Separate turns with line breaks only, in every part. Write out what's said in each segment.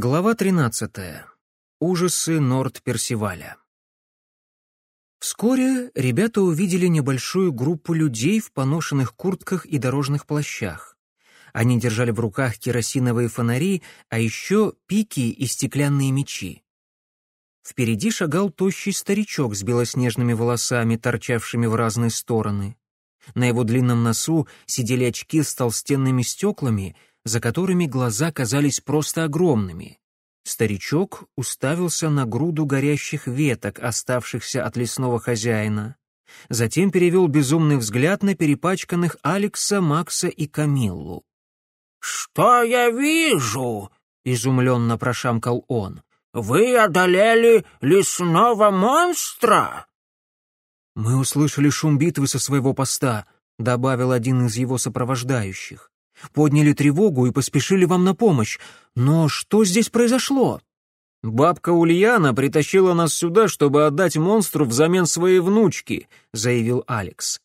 Глава 13. Ужасы Норд-Персиваля. Вскоре ребята увидели небольшую группу людей в поношенных куртках и дорожных плащах. Они держали в руках керосиновые фонари, а еще пики и стеклянные мечи. Впереди шагал тощий старичок с белоснежными волосами, торчавшими в разные стороны. На его длинном носу сидели очки с толстенными стеклами — за которыми глаза казались просто огромными. Старичок уставился на груду горящих веток, оставшихся от лесного хозяина. Затем перевел безумный взгляд на перепачканных Алекса, Макса и Камиллу.
«Что я вижу?» — изумленно прошамкал он. «Вы одолели лесного монстра?»
«Мы услышали шум битвы со своего поста», — добавил один из его сопровождающих подняли тревогу и поспешили вам на помощь. Но что здесь произошло?» «Бабка Ульяна притащила нас сюда, чтобы отдать монстру взамен своей внучки», — заявил Алекс.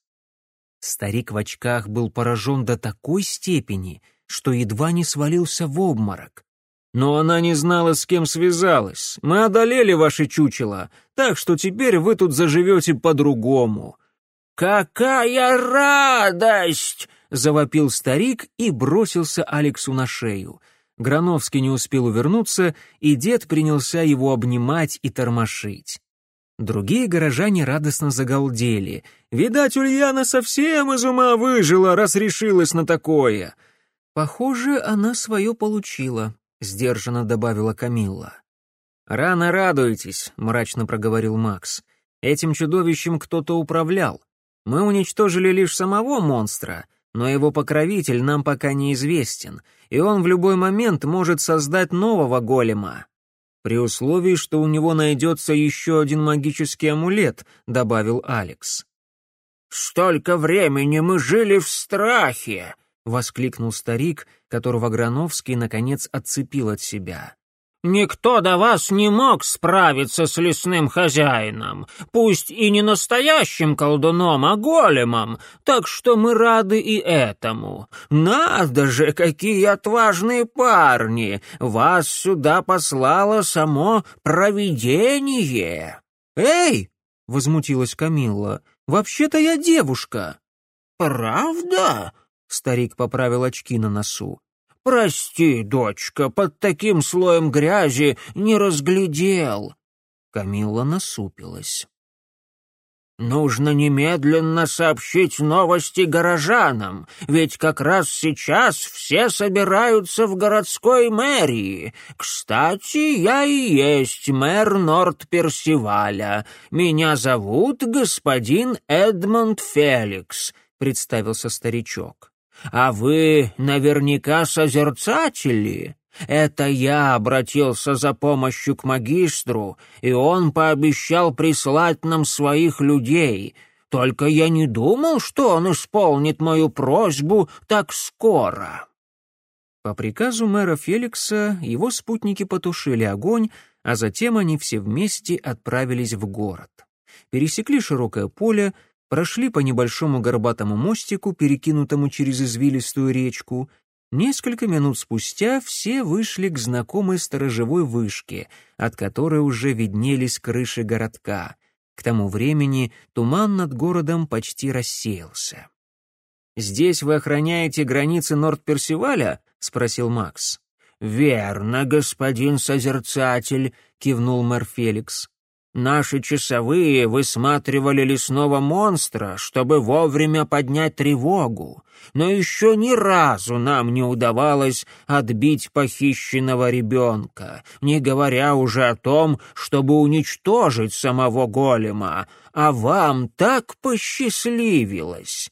Старик в очках был поражен до такой степени, что едва не свалился в обморок. «Но она не знала, с кем связалась. Мы одолели ваше чучело, так что теперь вы тут заживете по-другому».
«Какая радость!»
завопил старик и бросился Алексу на шею. Грановский не успел увернуться, и дед принялся его обнимать и тормошить. Другие горожане радостно загалдели. «Видать, Ульяна совсем из ума выжила, раз решилась на такое!» «Похоже, она свое получила», — сдержанно добавила Камилла. «Рано радуйтесь», — мрачно проговорил Макс. «Этим чудовищем кто-то управлял. Мы уничтожили лишь самого монстра, но его покровитель нам пока неизвестен, и он в любой момент может создать нового голема. При условии, что у него найдется еще один магический амулет, добавил Алекс.
«Столько времени мы жили в страхе!» — воскликнул старик, которого Грановский, наконец, отцепил от себя. Никто до вас не мог справиться с лесным хозяином, пусть и не настоящим колдуном, а големом, так что мы рады и этому. Надо же, какие отважные парни! Вас сюда послало само провидение!»
«Эй!» — возмутилась Камилла. «Вообще-то я девушка!»
«Правда?»
— старик поправил очки на носу.
«Прости, дочка, под таким слоем грязи не разглядел».
Камилла насупилась.
«Нужно немедленно сообщить новости горожанам, ведь как раз сейчас все собираются в городской мэрии. Кстати, я и есть мэр Норт-Персиваля. Меня зовут господин Эдмонд Феликс», — представился старичок. А вы наверняка созерцатели. Это я обратился за помощью к магистру, и он пообещал прислать нам своих людей. Только я не думал, что он исполнит мою просьбу так скоро».
По приказу мэра Феликса его спутники потушили огонь, а затем они все вместе отправились в город. Пересекли широкое поле, прошли по небольшому горбатому мостику, перекинутому через извилистую речку. Несколько минут спустя все вышли к знакомой сторожевой вышке, от которой уже виднелись крыши городка. К тому времени туман над городом почти рассеялся. «Здесь вы охраняете границы Норд-Персиваля?» — спросил Макс.
«Верно, господин Созерцатель», — кивнул мэр Феликс. Наши часовые высматривали лесного монстра, чтобы вовремя поднять тревогу, но еще ни разу нам не удавалось отбить похищенного ребенка, не говоря уже о том, чтобы уничтожить самого голема, а вам так посчастливилось».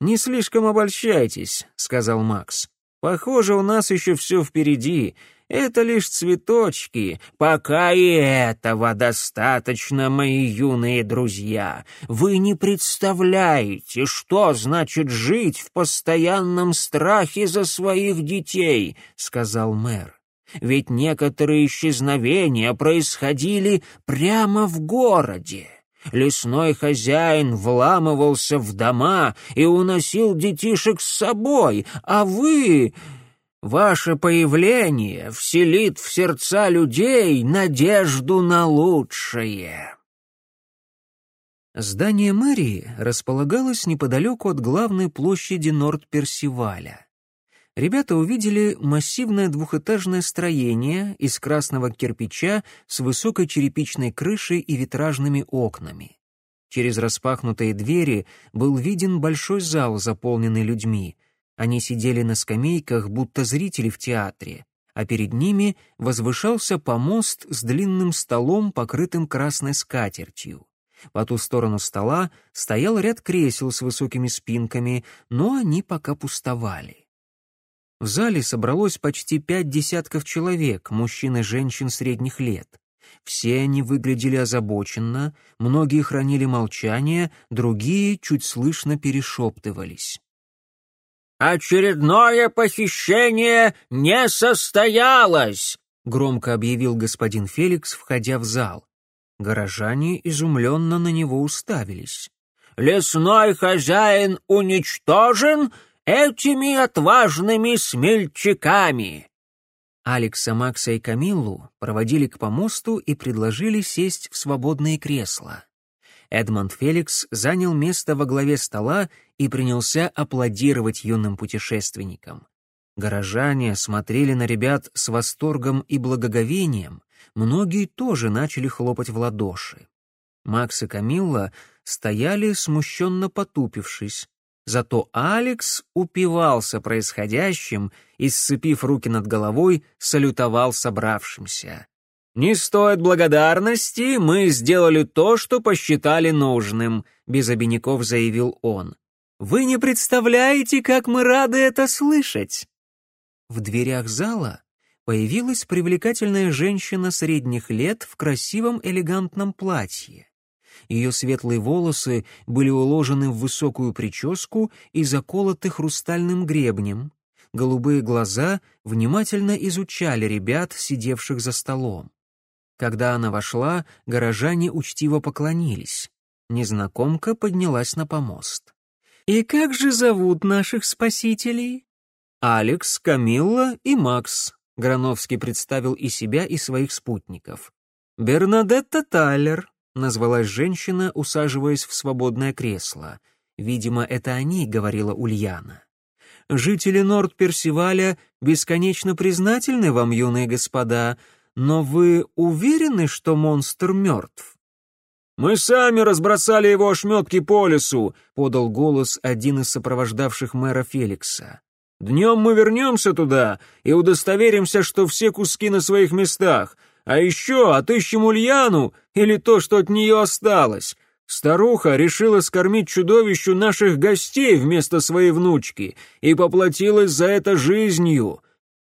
«Не слишком обольщайтесь», — сказал Макс. «Похоже, у нас еще все впереди, это лишь цветочки. Пока и этого достаточно, мои юные друзья. Вы не представляете, что значит жить в постоянном страхе за своих детей, сказал мэр. Ведь некоторые исчезновения происходили прямо в городе. Лесной хозяин вламывался в дома и уносил детишек с собой, а вы...
Ваше появление вселит в сердца людей надежду на лучшее».
Здание мэрии располагалось неподалеку от главной площади Норд-Персиваля. Ребята увидели массивное двухэтажное строение из красного кирпича с высокой черепичной крышей и витражными окнами. Через распахнутые двери был виден большой зал, заполненный людьми. Они сидели на скамейках, будто зрители в театре, а перед ними возвышался помост с длинным столом, покрытым красной скатертью. По ту сторону стола стоял ряд кресел с высокими спинками, но они пока пустовали. В зале собралось почти пять десятков человек, мужчин и женщин средних лет. Все они выглядели озабоченно, многие хранили молчание, другие чуть слышно перешептывались.
«Очередное похищение не состоялось!» — громко объявил господин Феликс, входя в зал.
Горожане изумленно на него уставились.
«Лесной хозяин уничтожен этими отважными смельчаками!»
Алекса, Макса и Камиллу проводили к помосту и предложили сесть в свободные кресла. Эдмонд Феликс занял место во главе стола и принялся аплодировать юным путешественникам. Горожане смотрели на ребят с восторгом и благоговением, многие тоже начали хлопать в ладоши. Макс и Камилла стояли, смущенно потупившись. Зато Алекс упивался происходящим и, сцепив руки над головой, салютовал собравшимся. «Не стоит благодарности, мы сделали то, что посчитали нужным», — без обиняков заявил он. «Вы не представляете, как мы рады это слышать!» В дверях зала появилась привлекательная женщина средних лет в красивом элегантном платье. Ее светлые волосы были уложены в высокую прическу и заколоты хрустальным гребнем. Голубые глаза внимательно изучали ребят, сидевших за столом. Когда она вошла, горожане учтиво поклонились. Незнакомка поднялась на помост. «И как же зовут наших спасителей?» «Алекс, Камилла и Макс», — Грановский представил и себя, и своих спутников. «Бернадетта Тайлер, назвалась женщина, усаживаясь в свободное кресло. Видимо, это о ней говорила Ульяна. «Жители Норд-Персиваля бесконечно признательны вам, юные господа, но вы уверены, что монстр мертв?»
«Мы сами разбросали его ошметки по лесу», — подал голос один из сопровождавших мэра Феликса. «Днем мы вернемся туда и удостоверимся, что все куски на своих местах. А еще отыщем Ульяну или то, что от нее осталось. Старуха решила скормить чудовищу наших гостей вместо своей внучки и поплатилась за это жизнью».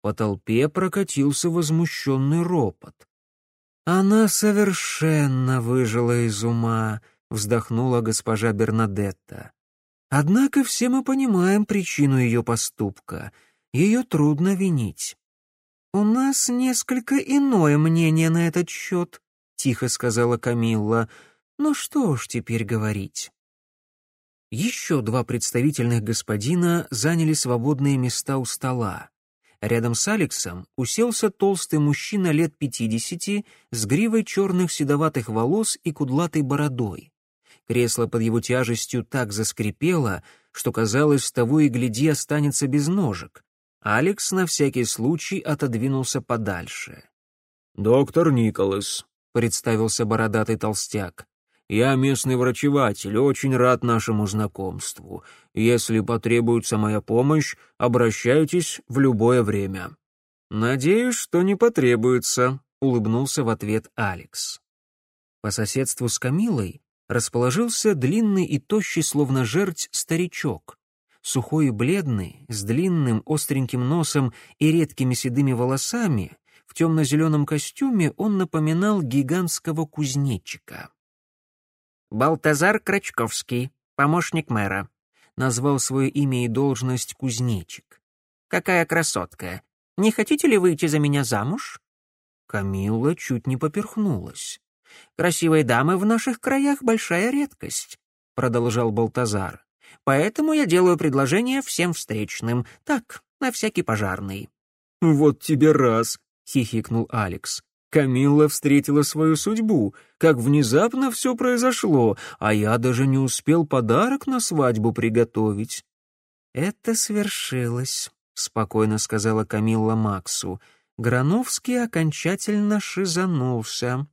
По толпе прокатился возмущенный ропот. «Она совершенно выжила из ума», — вздохнула госпожа Бернадетта. «Однако все мы понимаем причину ее поступка. Ее трудно винить. «У нас несколько иное мнение на этот счет», — тихо сказала Камилла. «Ну что ж теперь говорить?» Еще два представительных господина заняли свободные места у стола. Рядом с Алексом уселся толстый мужчина лет пятидесяти с гривой черных седоватых волос и кудлатой бородой. Кресло под его тяжестью так заскрипело, что, казалось, того и гляди останется без ножек. Алекс на всякий случай отодвинулся подальше.
«Доктор Николас», —
представился бородатый толстяк.
«Я местный врачеватель, очень рад нашему знакомству. Если потребуется моя помощь, обращайтесь в любое время».
«Надеюсь, что не потребуется», — улыбнулся в ответ Алекс. По соседству с Камилой расположился длинный и тощий, словно жерть, старичок сухой и бледный, с длинным остреньким носом и редкими седыми волосами, в темно-зеленом костюме он напоминал гигантского кузнечика.
«Балтазар Крачковский, помощник мэра»,
назвал свое имя и должность кузнечик.
«Какая красотка! Не хотите ли выйти за меня замуж?»
Камилла чуть не поперхнулась.
«Красивые дамы в наших краях — большая редкость», — продолжал Балтазар. Поэтому я делаю предложение всем встречным. Так, на всякий пожарный.
«Вот тебе раз!» — хихикнул Алекс. Камилла встретила свою судьбу. Как внезапно все произошло, а я даже не успел подарок на свадьбу приготовить.
«Это свершилось», — спокойно сказала Камилла Максу. Грановский окончательно шизанулся.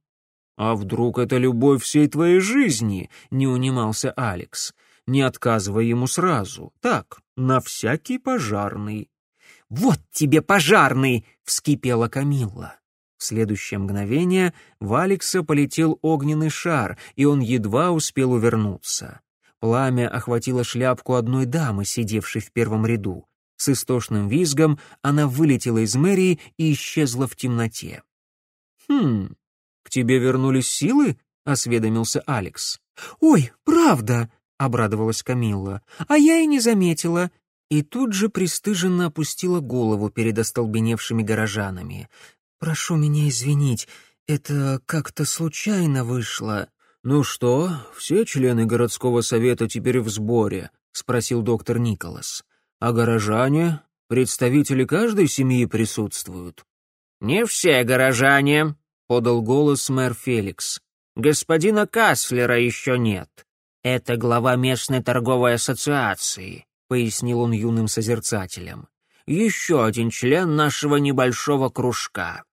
«А вдруг это любовь всей твоей жизни?» — не унимался Алекс. «Не отказывай ему сразу. Так, на всякий пожарный».
«Вот тебе пожарный!» — вскипела Камилла. В следующее мгновение в Алекса полетел огненный шар, и он едва успел увернуться. Пламя охватило шляпку одной дамы, сидевшей в первом ряду. С истошным визгом она вылетела из мэрии и исчезла в темноте.
«Хм, к тебе вернулись силы?» — осведомился Алекс.
«Ой, правда!» — обрадовалась Камилла. «А я и не заметила». И тут же пристыженно опустила голову перед остолбеневшими горожанами. «Прошу меня извинить, это как-то случайно вышло».
«Ну что, все члены городского совета теперь в сборе?» — спросил доктор Николас. «А горожане? Представители каждой семьи присутствуют?»
«Не все горожане», — подал голос мэр Феликс. «Господина Каслера еще нет. Это глава местной торговой ассоциации», — пояснил он юным созерцателям. «Еще один член нашего небольшого кружка».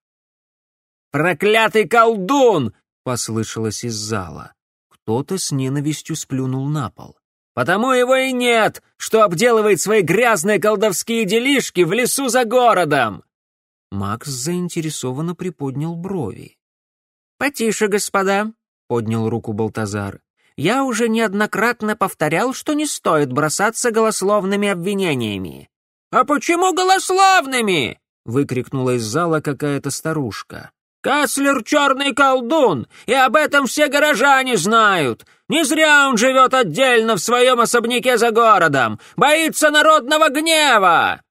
«Проклятый колдун!» — послышалось из зала.
Кто-то с ненавистью сплюнул на пол.
«Потому его и нет, что обделывает свои грязные колдовские делишки в лесу за городом!»
Макс заинтересованно приподнял брови.
«Потише, господа», — поднял руку Балтазар. «Я уже неоднократно повторял, что не стоит бросаться голословными обвинениями». «А почему голословными?» — выкрикнула из зала какая-то старушка. Каслер — черный колдун, и об этом все горожане знают. Не зря он живет отдельно в своем особняке за городом, боится народного гнева.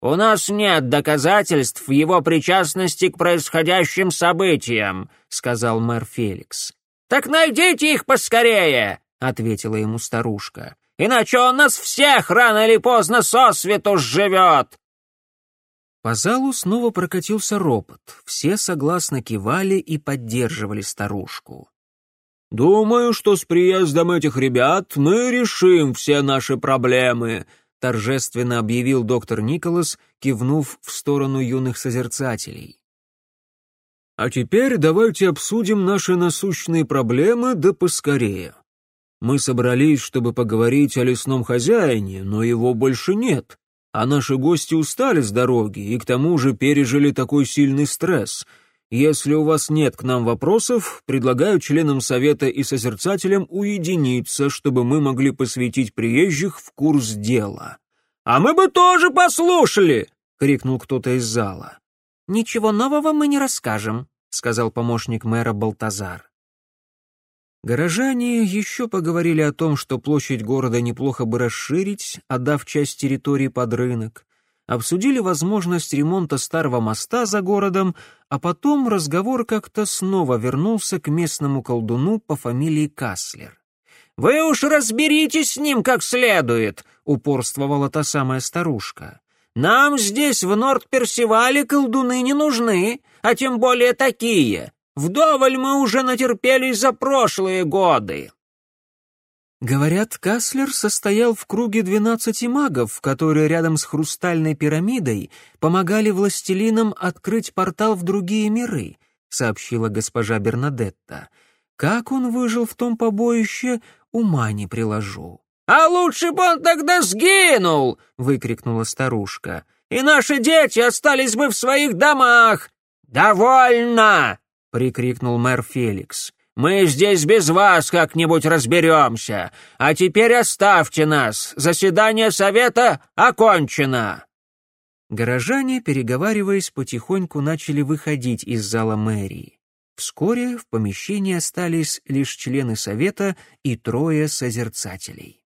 У нас нет доказательств его причастности к происходящим событиям, сказал мэр Феликс. Так найдите их поскорее, ответила ему старушка. Иначе он нас всех рано или поздно сосвету сживет.
По залу снова прокатился ропот. Все согласно кивали и поддерживали старушку.
«Думаю, что с приездом этих ребят мы решим все наши проблемы», торжественно объявил доктор Николас, кивнув в сторону юных созерцателей. «А теперь давайте обсудим наши насущные проблемы да поскорее. Мы собрались, чтобы поговорить о лесном хозяине, но его больше нет а наши гости устали с дороги и к тому же пережили такой сильный стресс. Если у вас нет к нам вопросов, предлагаю членам совета и созерцателям уединиться, чтобы мы могли посвятить приезжих в курс дела».
«А мы бы тоже послушали!» — крикнул кто-то из зала.
«Ничего нового мы не расскажем», — сказал помощник мэра Балтазар. Горожане еще поговорили о том, что площадь города неплохо бы расширить, отдав часть территории под рынок. Обсудили возможность ремонта старого моста за городом, а потом разговор как-то снова вернулся к местному колдуну по фамилии Каслер.
«Вы уж разберитесь с ним как следует», — упорствовала та самая старушка. «Нам здесь, в Норд-Персивале, колдуны не нужны, а тем более такие. Вдоволь мы уже натерпелись за прошлые годы».
Говорят, Каслер состоял в круге двенадцати магов, которые рядом с хрустальной пирамидой помогали властелинам открыть портал в другие миры, сообщила госпожа Бернадетта. Как он выжил в том побоище, ума не приложу.
«А лучше бы он тогда сгинул!» — выкрикнула старушка. «И наши дети остались бы в своих домах!» «Довольно!» Прикрикнул мэр Феликс. «Мы здесь без вас как-нибудь разберемся. А теперь оставьте нас. Заседание совета окончено».
Горожане, переговариваясь, потихоньку начали выходить из зала мэрии. Вскоре в помещении остались лишь члены совета и трое созерцателей.